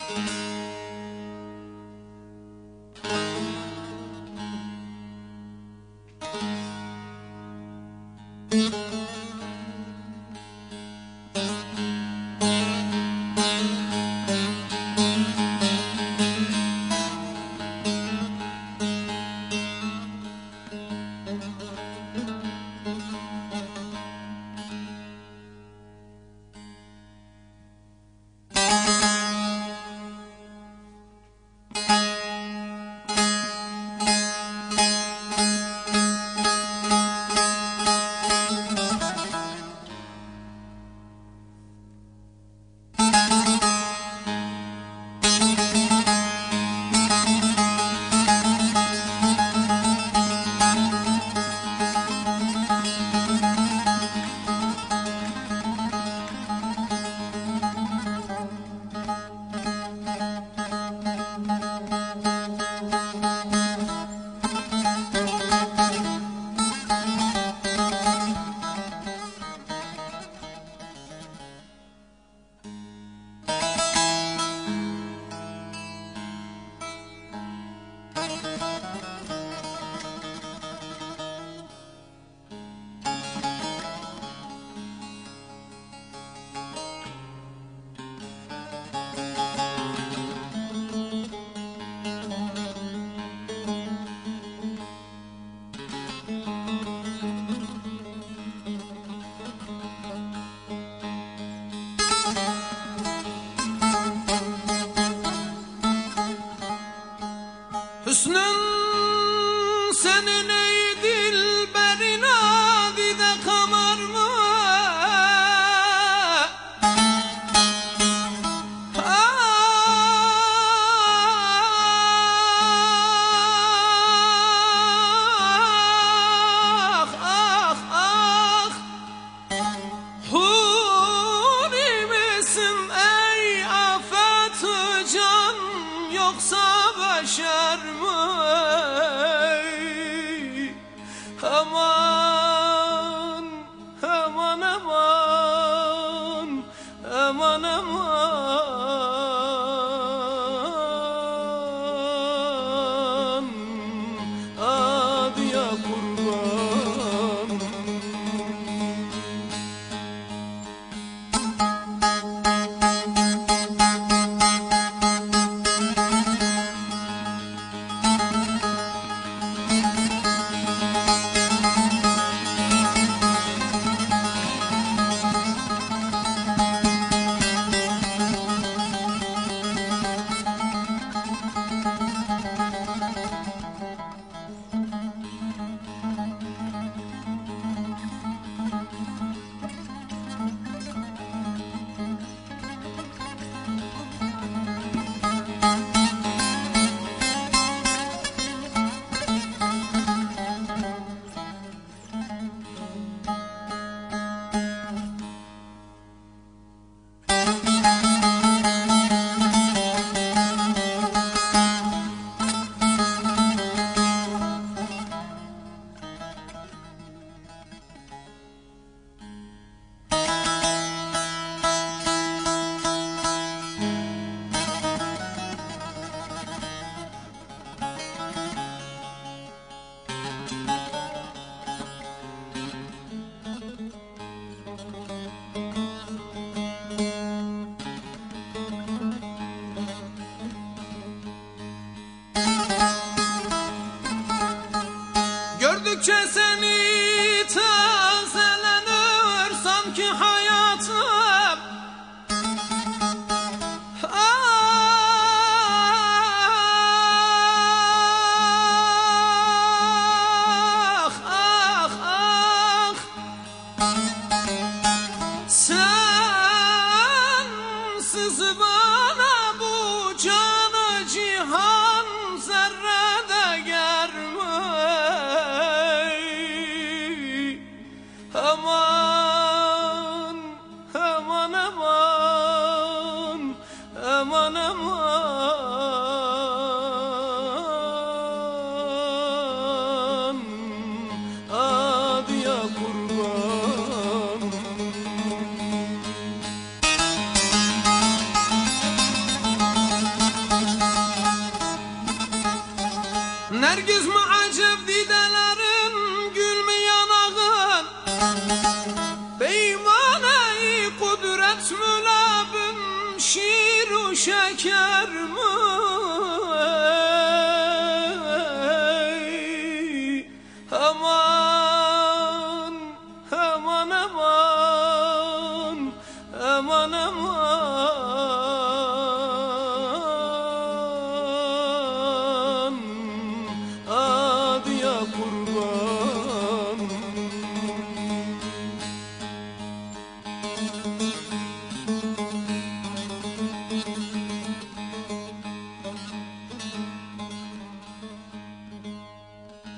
Hüsnün senin diker?